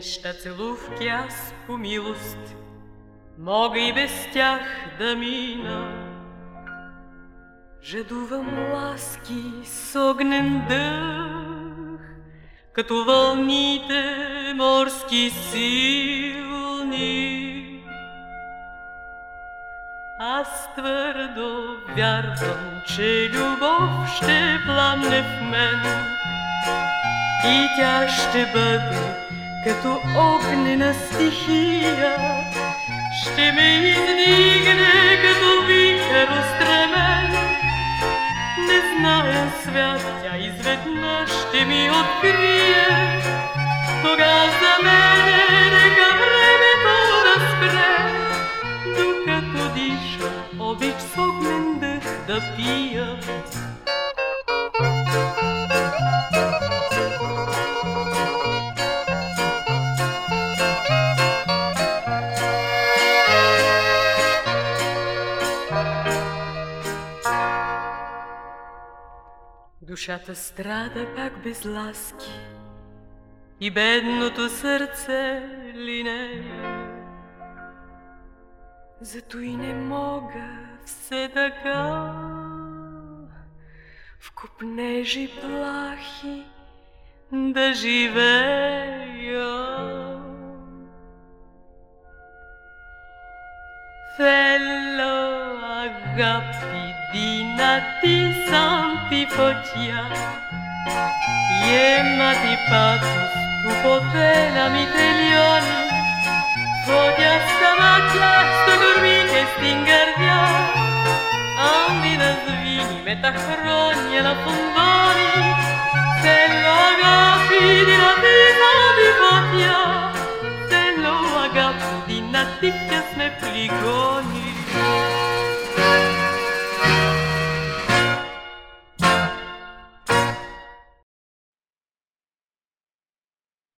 Душа целувки аз по милост Мога и без тях да мина. Жадувам ласки с огнен дъх, Като вълните морски силни. Аз твърдо вярвам, че любов ще пламне в мен и тя ще бъде като огнена стихия, ще ме издигне като вихър устремен. Не знае свят, тя изведнъж ще ми открие, кога за мене нека времето да спре, докато диша обич с огнен дъх да пия. Душата страда пак без ласки и бедното сърце линея. Зато и не мога все така в купнежи плахи да живея. δυνατή σαν τη φωτιά. Γεμάτη πάθος που ποτέ να μην τελειώνει. Φωτιά στα μάτια, στο κορμί και στην καρδιά. Αν δεν σβήνει με τα χρόνια να φοβάμαι